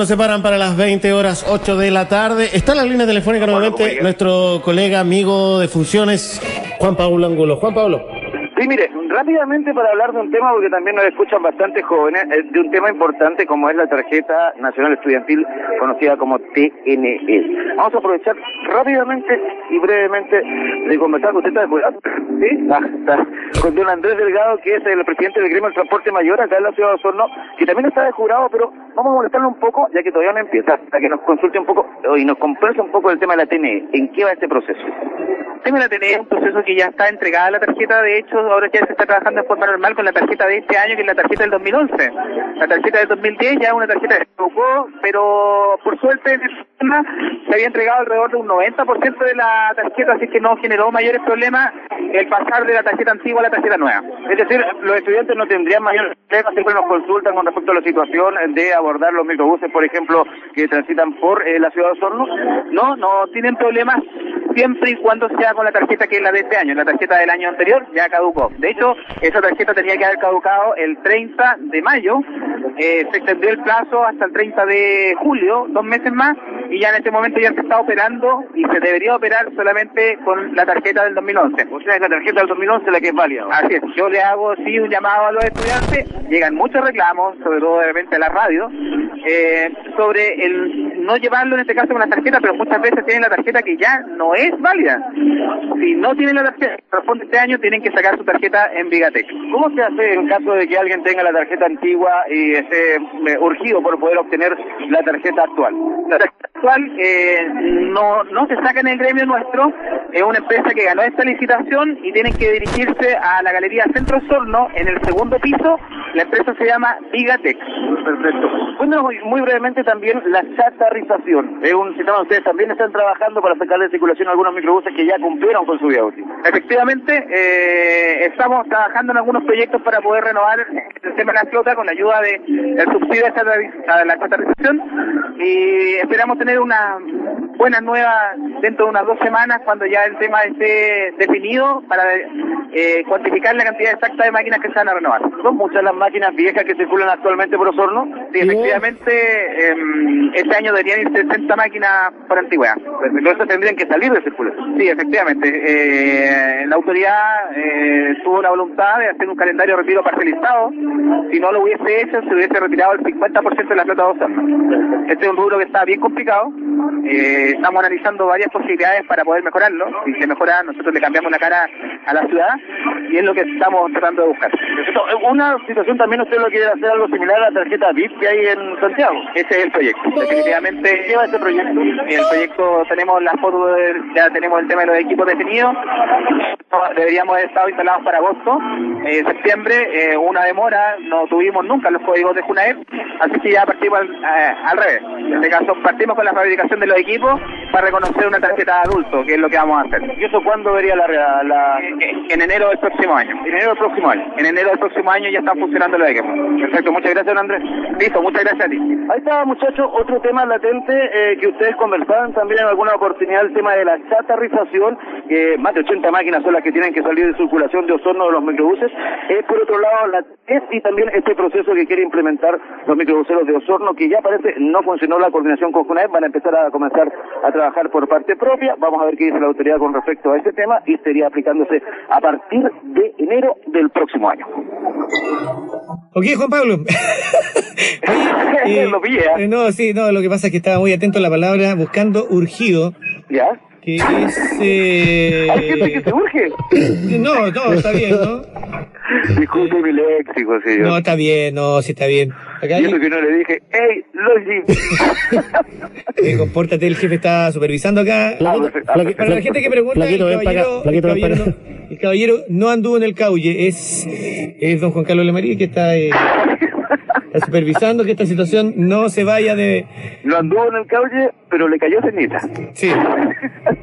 nos separan para las 20 horas 8 de la tarde. Está en la línea telefónica nuevamente nuestro colega, amigo de funciones, Juan Pablo Angulo. Juan Pablo. Sí, mire, rápidamente para hablar de un tema, porque también nos escuchan bastante jóvenes, eh, de un tema importante como es la tarjeta nacional estudiantil conocida como TNE. Vamos a aprovechar rápidamente y brevemente de conversar con usted después. Sí, Ah, está. con don Andrés Delgado, que es el presidente del gremio del transporte mayor acá en la ciudad de Osorno, que también está de jurado, pero vamos a molestarlo un poco, ya que todavía no empieza, para que nos consulte un poco y nos converse un poco el tema de la TNE. ¿En qué va este proceso? Tengo la TNE, un proceso que ya está entregada la tarjeta, de hecho ahora ya se está trabajando de forma normal con la tarjeta de este año, que es la tarjeta del 2011. La tarjeta del 2010 ya es una tarjeta se tocó, pero por suerte en el sistema se había entregado alrededor de un 90% de la tarjeta, así que no generó mayores problemas el pasar de la tarjeta antigua a la tarjeta nueva. Es decir, los estudiantes no tendrían mayor problema, siempre nos consultan con respecto a la situación de abordar los microbuses, por ejemplo, que transitan por eh, la ciudad de Osorno. No, no tienen problemas siempre y cuando sea con la tarjeta que es la de este año. La tarjeta del año anterior ya caducó. De hecho, esa tarjeta tenía que haber caducado el 30 de mayo. Eh, se extendió el plazo hasta el 30 de julio, dos meses más, y ya en este momento ya se está operando y se debería operar solamente con la tarjeta del 2011. O sea, es la tarjeta del 2011 la que es válida. Así es, yo le hago sí un llamado a los estudiantes, llegan muchos reclamos, sobre todo de repente a la radio, eh, sobre el no llevarlo en este caso con la tarjeta, pero muchas veces tienen la tarjeta que ya no es válida. Si no tienen la tarjeta que corresponde este año, tienen que sacar su tarjeta en Vigatec. ¿Cómo se hace en caso de que alguien tenga la tarjeta antigua y esté eh, urgido por poder obtener la tarjeta actual? La tarjeta actual eh, no, no se saca en el gremio nuestro, es una empresa que ganó esta licitación y tienen que dirigirse a la Galería Centro Sorno en el segundo piso, la empresa se llama Vigatec. Perfecto. Cuéntanos muy, muy brevemente también la chatarrización. Es un sistema que ustedes también están trabajando para sacar de circulación algunos microbuses que ya cumplieron con su vida útil. Efectivamente, eh, estamos trabajando en algunos proyectos para poder renovar el tema de la flota con la ayuda de, del subsidio a chatarri- a la chatarrización y esperamos tener una buena nueva dentro de unas dos semanas cuando ya el tema esté definido para eh, cuantificar la cantidad exacta de máquinas que se van a renovar. Son muchas las máquinas viejas que circulan actualmente por Osorno. Sí, efectivamente, em, este año deberían ir 60 máquinas por antigüedad. Entonces tendrían que salir de circulación. Sí, efectivamente. Eh, la autoridad eh, tuvo la voluntad de hacer un calendario de retiro parcelizado. Si no lo hubiese hecho, se hubiese retirado el 50% de la flota de Osorno. Este es un rubro que está bien complicado. Eh, estamos analizando varias posibilidades para poder mejorarlo. Si se mejora, nosotros le cambiamos la cara a la ciudad y es lo que estamos tratando de buscar. Perfecto. Una situación también usted lo quiere hacer algo similar a la tarjeta VIP que hay en Santiago. Ese es el proyecto. Definitivamente lleva ese proyecto. Y el proyecto tenemos las fotos, ya tenemos el tema de los equipos definidos. Deberíamos haber estado instalados para agosto. Eh, septiembre, eh, una demora, no tuvimos nunca los códigos de Junaep, así que ya partimos al, eh, al revés. En este caso, partimos con la fabricación de los equipos para reconocer una tarjeta de adulto, que es lo que vamos a hacer. ¿Y eso cuándo vería la, la... En, en enero del próximo año. En enero del próximo año? En enero del próximo año ya están funcionando los equipos. Perfecto, muchas gracias, Andrés. Listo, muchas gracias a ti. Ahí está, muchachos, otro tema latente eh, que ustedes conversaban también en alguna oportunidad, el tema de la chatarrización, que más de 80 máquinas son las que tienen que salir de circulación de Osorno de los microbuses. Eh, por otro lado, la TES y también este proceso que quiere implementar los microbuseros de Osorno, que ya parece no funcionó la coordinación con CUNAEP, van a empezar a comenzar a trabajar por parte propia. Vamos a ver qué dice la autoridad con respecto a este tema y estaría aplicándose a partir de enero del próximo año. Ok, Juan Pablo. Oye, Lo pillé, ¿eh? eh, no, sí, no, lo que pasa es que estaba muy atento a la palabra buscando urgido, ¿Ya? que es... Eh... Hay gente que se urge. No, no, está bien, ¿no? Disculpe mi léxico, señor. No, está bien, no, sí está bien. Acá Y eso que no le dije, hey, Logi. eh, compórtate, el jefe está supervisando acá. Ah, perfecto. Para para la gente que pregunta, el ven para acá, caballero, el, caballero no, el caballero no anduvo en el caulle, es, es don Juan Carlos Lemarí que está, eh, está supervisando que esta situación no se vaya de... Lo anduvo en el caulle, pero le cayó ceniza. Sí.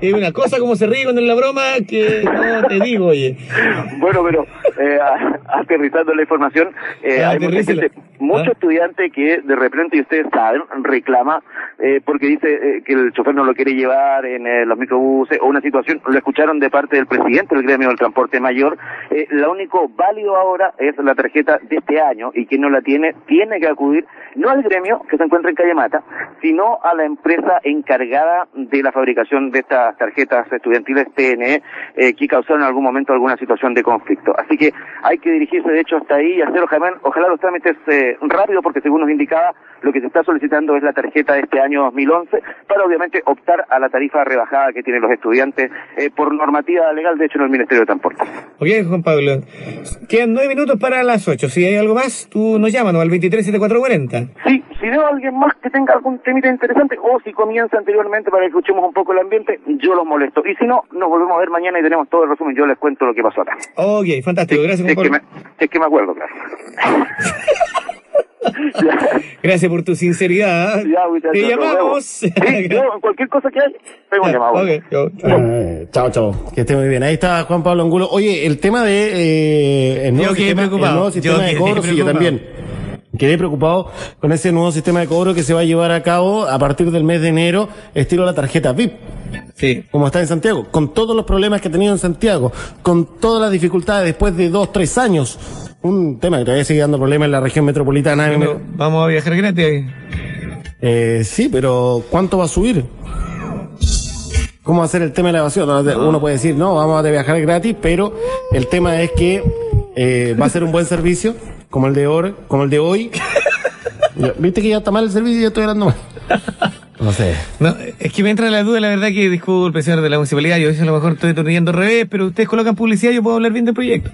Es una cosa como se ríe cuando es la broma que no te digo, oye. Bueno, pero eh, aterrizando la información, eh, Ah, hay mucha aterrícela. gente, mucho ¿Ah? estudiante que de repente, y ustedes saben, reclama eh, porque dice eh, que el chofer no lo quiere llevar en eh, los microbuses o una situación, lo escucharon de parte del presidente del gremio del transporte mayor, eh, lo único válido ahora es la tarjeta de este año y quien no la tiene tiene que acudir no al gremio que se encuentra en Calle Mata, sino a la empresa encargada de la fabricación de estas tarjetas estudiantiles TNE eh, que causaron en algún momento alguna situación de conflicto. Así que hay que dirigirse de hecho hasta ahí y hacer ojalá, ojalá los trámites eh, rápido porque según nos indicaba lo que se está solicitando es la tarjeta de este año 2011 para obviamente optar a la tarifa rebajada que tienen los estudiantes eh, por normativa legal de hecho en el Ministerio de Transporte. Ok, Juan Pablo. Quedan nueve minutos para las ocho. Si hay algo más, tú nos llamas, ¿no? Al 237440. Sí, si veo a alguien más que tenga algún temita interesante o si comienza anteriormente para que escuchemos un poco el ambiente, yo los molesto. Y si no, nos volvemos a ver mañana y tenemos todo el resumen. Yo les cuento lo que pasó acá. Ok, fantástico. Gracias, es, que me, es que me acuerdo, claro. Gracias por tu sinceridad. Ya, muchachos, Te llamamos. Sí, yo, cualquier cosa que hay, yo- chao. Eh, chao, chao. Que esté muy bien. Ahí está Juan Pablo Angulo. Oye, el tema de eh, el nuevo Yo quedé sistema, preocupado. el nuevo Yo sistema de cobro, sí, yo también. Quedé preocupado con ese nuevo sistema de cobro que se va a llevar a cabo a partir del mes de enero, estilo la tarjeta VIP. Sí. como está en Santiago, con todos los problemas que ha tenido en Santiago, con todas las dificultades después de dos, tres años. Un tema que todavía sigue dando problemas en la región metropolitana. Vamos a viajar gratis. Eh, sí, pero ¿cuánto va a subir? ¿Cómo va a ser el tema de la evasión? Uno puede decir, no, vamos a viajar gratis, pero el tema es que eh, va a ser un buen servicio, como el de hoy, como el de hoy. ¿Viste que ya está mal el servicio y ya estoy hablando mal? No sé. No, es que me entra la duda, la verdad que disculpe, señor de la municipalidad, yo a lo mejor estoy tornillando al revés, pero ustedes colocan publicidad, yo puedo hablar bien del proyecto.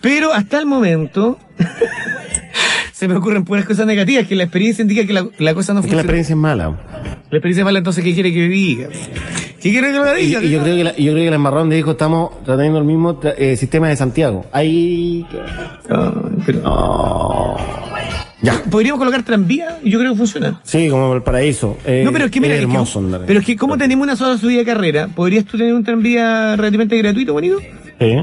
Pero hasta el momento se me ocurren puras cosas negativas, que la experiencia indica que la, la cosa no Es que la funciona. experiencia es mala. La experiencia es mala, entonces, ¿qué quiere que diga? ¿Qué quiere que Y, y yo creo que la, y yo creo que el embarrón de dijo estamos tratando el mismo tra- eh, sistema de Santiago. Ahí. Ay, pero- Oh. Ya. ¿Podríamos colocar tranvía? Yo creo que funciona. Sí, como el paraíso. Eh, no, pero es que mira, es que- hermoso. andar ahí. pero es que como tenemos una sola subida de carrera, ¿podrías tú tener un tranvía relativamente gratuito, bonito? Sí,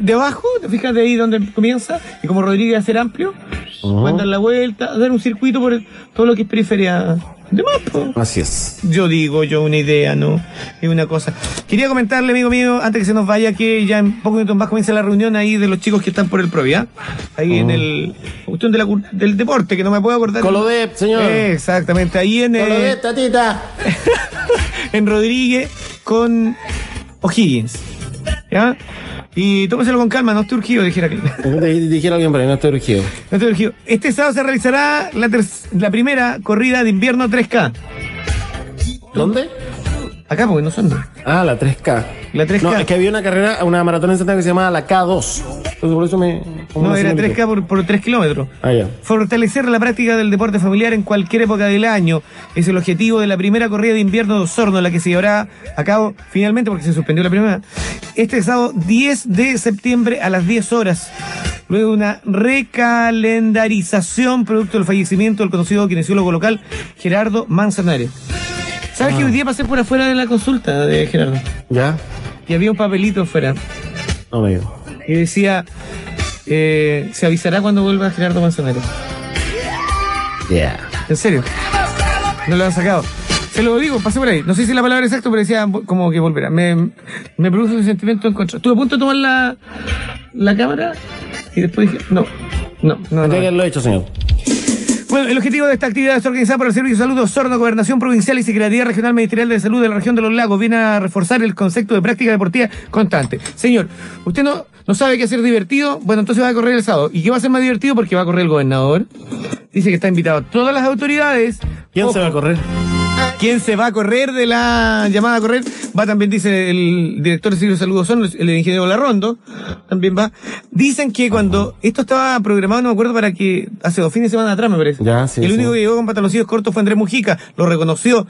De, abajo, te fijas de ahí donde comienza, y como Rodríguez hacer amplio, Ujú. pueden dar la vuelta, dar un circuito por el- todo lo que es periferia de más, po. Así es. Yo digo, yo una idea, ¿no? Es una cosa. Quería comentarle, amigo mío, antes que se nos vaya, que ya en pocos minutos más comienza la reunión ahí de los chicos que están por el Provia. Ahí en el. cuestión de la cul- del deporte, que no me puedo acordar. Colodep, señor. Eh, exactamente, ahí en. eh, Colodep, tatita. en Rodríguez con O'Higgins. ¿Ya? Y tómeselo con calma, no esté urgido, dijera Dijera alguien por ahí, no estoy urgido. No esté urgido. Este sábado se realizará la, la primera corrida de invierno 3K. ¿Dónde? Acá, porque no son. Ah, la 3K. La 3K. No, es que había una carrera, una maratón en Santiago que se llamaba la K2. Entonces por eso me... No, era similitud. 3K por, por 3 kilómetros. Ah, ya. Fortalecer la práctica del deporte familiar en cualquier época del año es el objetivo de la primera corrida de invierno de Osorno, la que se llevará a cabo finalmente porque se suspendió la primera. Este sábado 10 de septiembre a las 10 horas. Luego de una recalendarización producto del fallecimiento del conocido kinesiólogo local Gerardo Manzanares. ¿Sabes que hoy día pasé por afuera de la consulta de Gerardo? ¿Ya? Y había un papelito afuera No me digo. y decía, eh, se avisará cuando vuelva Gerardo Manzanares. Yeah. ¿En serio? No lo han sacado. Se lo digo, pasé por ahí. No sé si la palabra exacta, pero decía como que volverá. Me, me produce un sentimiento en contra. Estuve a punto de tomar la, la cámara y después dije, no, no, no, no. haberlo hecho, señor. Bueno, el objetivo de esta actividad está organizada por el Servicio de Salud de Osorno, Gobernación Provincial y Secretaría Regional Ministerial de Salud de la región de los lagos. Viene a reforzar el concepto de práctica deportiva constante. Señor, ¿usted no, no sabe qué hacer divertido? Bueno, entonces va a correr el sábado. ¿Y qué va a ser más divertido? Porque va a correr el gobernador. Dice que está invitado a todas las autoridades. ¿Quién Ojo, se va a correr? ¿Quién se va a correr de la llamada a correr? Va también, dice el director de Servicio de Salud de Osorno, el ingeniero Larrondo, también va. Dicen que cuando esto estaba programado, no me acuerdo, para que hace dos fines de semana atrás, me parece. Ya, sí, El sí. único que llegó con pantaloncillos cortos fue Andrés Mujica, lo reconoció.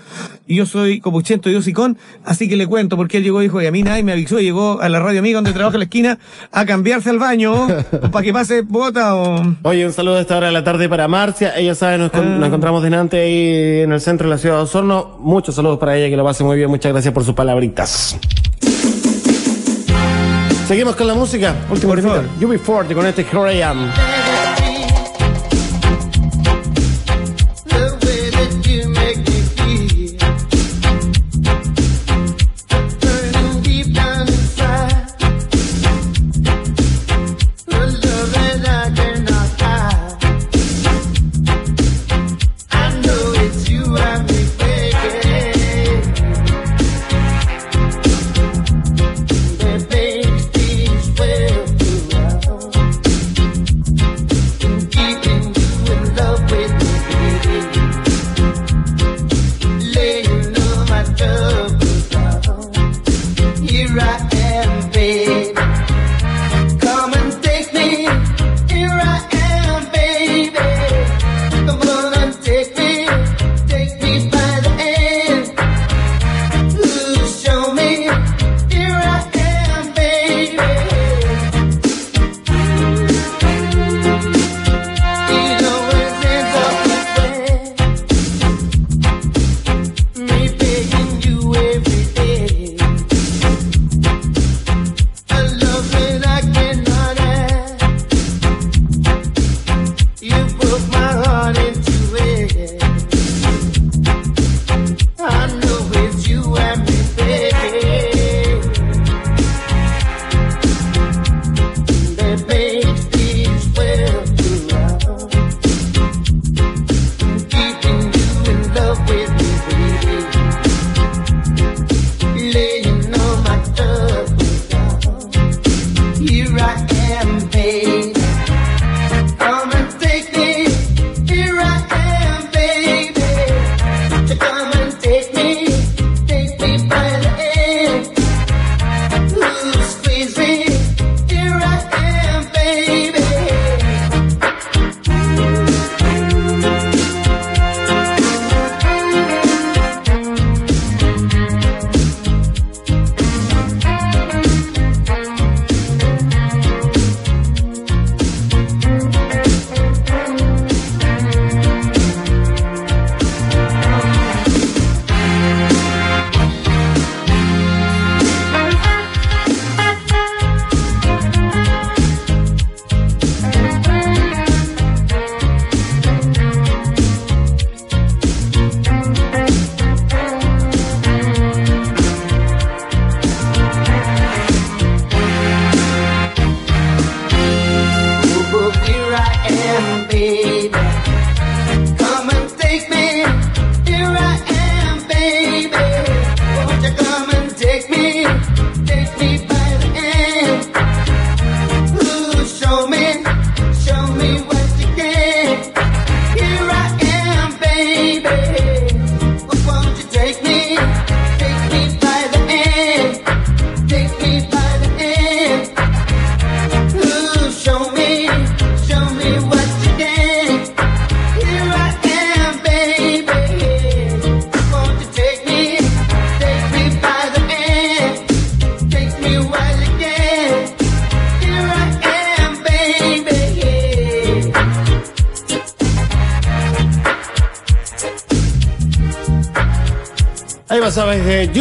Y yo soy copuchento y hocicón, así que le cuento, porque él llegó y dijo, y a mí nadie me avisó, y llegó a la radio amiga donde trabaja en la esquina a cambiarse al baño, para que pase bota o... Oye, un saludo a esta hora de la tarde para Marcia. Ella sabe, nos, Ah. nos encontramos delante ahí en el centro de la ciudad de Osorno. Muchos saludos para ella, que lo pase muy bien. Muchas gracias por sus palabritas. Seguimos con la música. Último Por favor. UB40 con este Here I Am. be.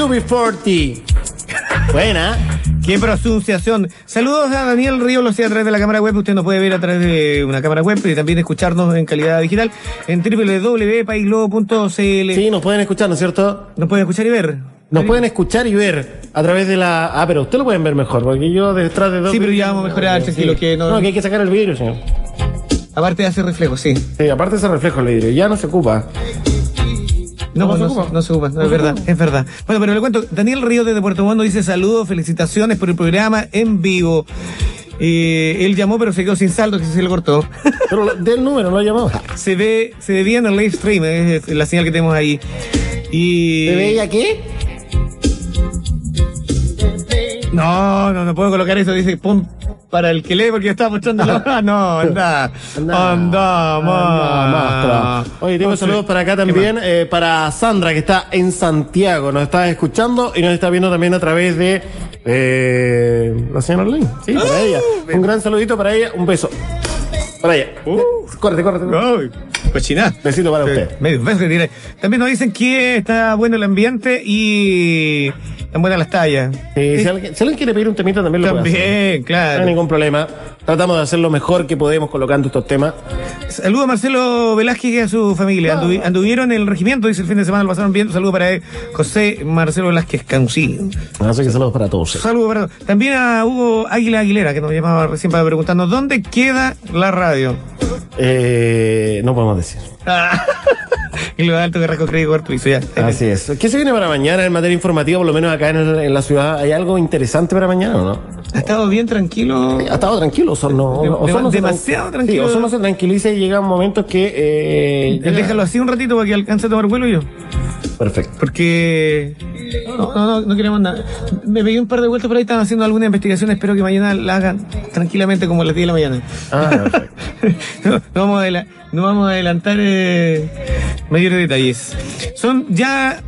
WB40. Buena. Qué pronunciación. Saludos a Daniel Río, lo sé a través de la cámara web. Usted nos puede ver a través de una cámara web y también escucharnos en calidad digital en www.paisglobo.cl. Sí, nos pueden escuchar, ¿no es cierto? Nos pueden escuchar y ver. Nos pueden escuchar y ver a través de la. Ah, pero usted lo pueden ver mejor, porque yo detrás de dos. Sí, pero ya vamos a mejorar, tranquilo, sí. que no. No, que hay que sacar el vidrio, señor. Aparte hace reflejo, sí. Sí, aparte hace reflejo el vidrio, ya no se ocupa. No, ¿No se no, ocupa? no se ocupa, no, es verdad, es verdad. Bueno, pero le cuento, Daniel Río desde Puerto Montt dice saludos, felicitaciones por el programa en vivo. Eh, él llamó pero se quedó sin saldo, que se le cortó. Pero lo- del número, no ha llamado. se ve, se ve bien el live stream, es la señal que tenemos ahí. Y ¿Se veía qué? No, no, no puedo colocar eso, dice pon para el que lee porque yo estaba mostrándolo. Ah, no, anda. Anda. Anda, ma. Oye, tengo saludos para acá ¿Qué también, eh, para Sandra, que está en Santiago. Nos está escuchando y nos está viendo también a través de eh, la señora Arlene. Sí, para Ah, ella. Un gran saludito para ella. Un beso. Para ella. Córrete, córrete. Ay, cochina. Besito para usted. Medio. También nos dicen que está bueno el ambiente y están buenas las tallas. Sí, si, alguien, si alguien quiere pedir un temita también lo puede hacer. También, No claro. hay ningún problema. Tratamos de hacer lo mejor que podemos colocando estos temas. Saludos a Marcelo Velázquez y a su familia. Anduvi- anduvieron en el regimiento, dice el fin de semana, lo pasaron bien. Saludos para él, José Marcelo Velázquez Cancillo. Así que saludos para todos. Saludos para También a Hugo Águila Aguilera, que nos llamaba recién para preguntarnos dónde queda la radio. Eh, no podemos decir. Ah, y lo alto que hizo ya. Así es. ¿Qué se viene para mañana en materia informativa? Por lo menos acá en, el- en la ciudad. ¿Hay algo interesante para mañana o no? Ha estado bien tranquilo. Ha estado tranquilo, Osorno. De- Osorno se demasiado tran- tranquilo. Sí, Osorno se tranquiliza y llegan momentos que... Eh, Déjalo así un ratito para que alcance a tomar vuelo yo. Perfecto. Porque. No, no, no, no queremos nada. Me pegué un par de vueltas por ahí, están haciendo alguna investigación. Espero que mañana la hagan tranquilamente como a las 10 de la mañana. Ah, perfecto. no, no vamos a no vamos a adelantar eh, mayores detalles. Son ya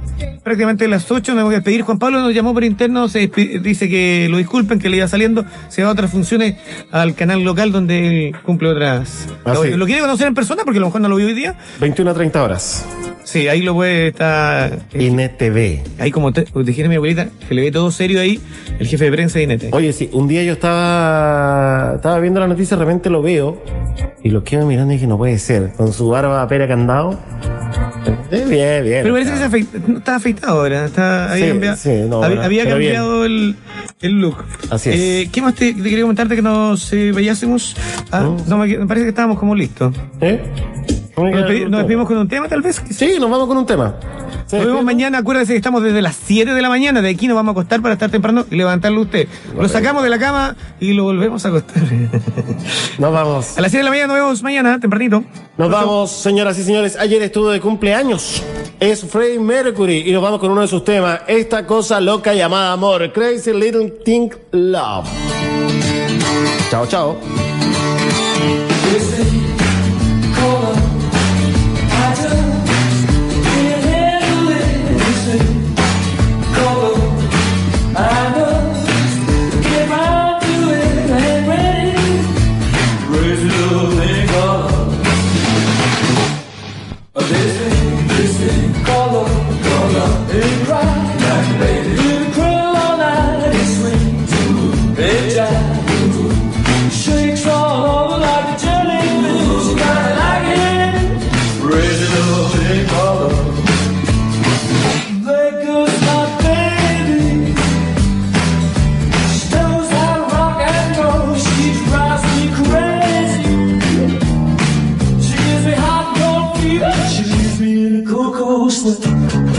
prácticamente las 8, nos voy a despedir. Juan Pablo nos llamó por interno, se dice que lo disculpen, que le iba saliendo, se va a otras funciones al canal local donde él cumple otras. Ah, sí. lo quiere conocer en persona porque a lo mejor no lo vio hoy día. 21 a 30 horas. Sí, ahí lo puede estar. INTV. Ahí como te, dijera mi abuelita, se le ve todo serio ahí, el jefe de prensa de INET. Oye, sí, un día yo estaba estaba viendo la noticia, de repente lo veo y lo quedo mirando y dije, no puede ser, con su barba pera candado. Eh, bien, bien. Pero parece que se afeita- no, está afeitado ahora, está, había Sí, cambiado, sí, no, había, había cambiado el, el look. Así es. Eh, ¿Qué más te, te quería comentarte que nos eh, vayásemos? Ah, Mm. no, me, me parece que estábamos como listos. ¿Eh? Nos despedimos con un tema, tal vez. Sí, nos vamos con un tema. Sí, Nos vemos mañana, acuérdese que estamos desde las 7 de la mañana, de aquí nos vamos a acostar para estar temprano y levantarlo usted. Lo sacamos de la cama y lo volvemos a acostar. Nos vamos. A las 7 de la mañana nos vemos mañana, tempranito. Nos vamos, señoras y señores. Ayer estuvo de cumpleaños. Es Freddie Mercury. Y nos vamos con uno de sus temas. Esta cosa loca llamada amor. Crazy Little Thing Love. Chao, chao. closely.